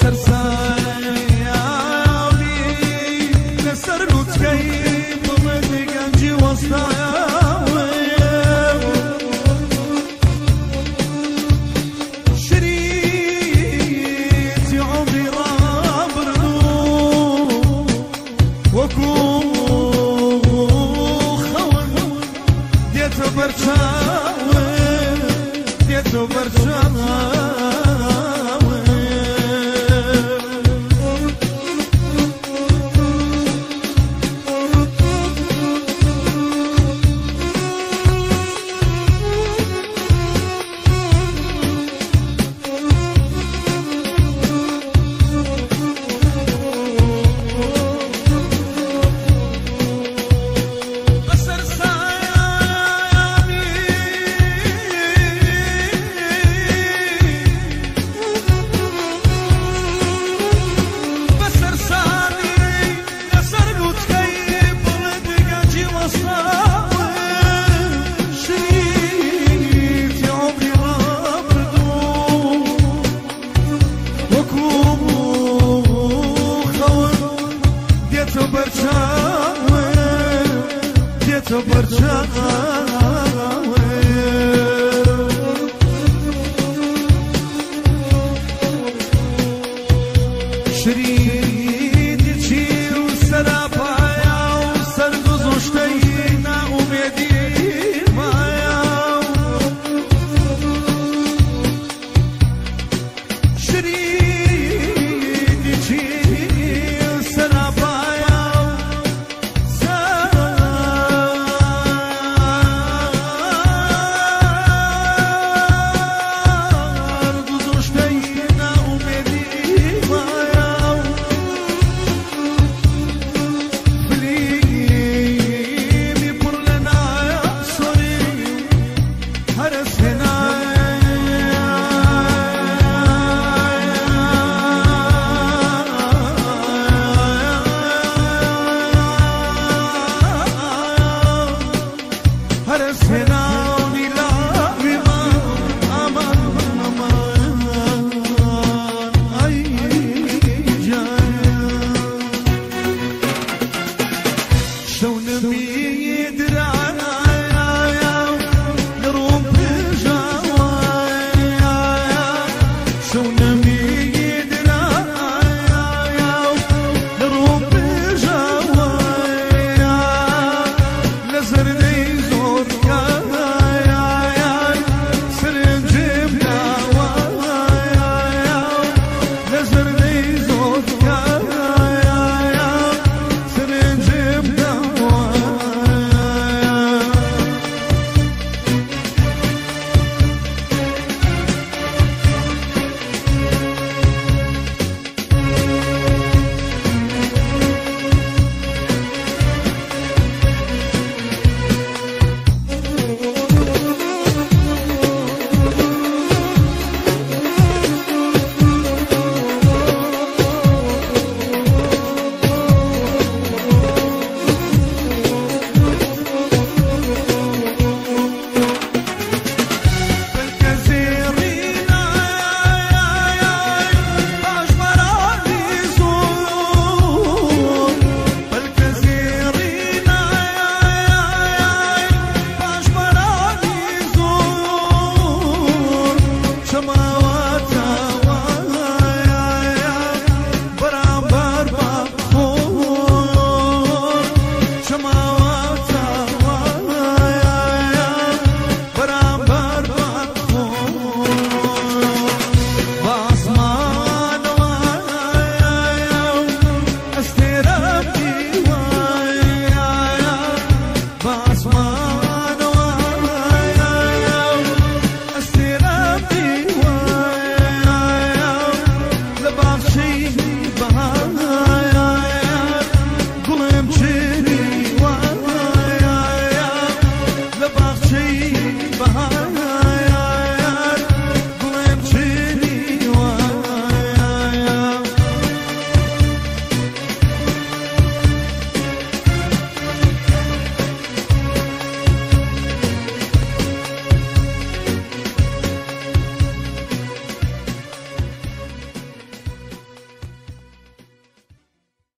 سرسایه نسر لوت کی بمدگان جوان سایه Get your birch on, get your birch on. شو نبي يدرى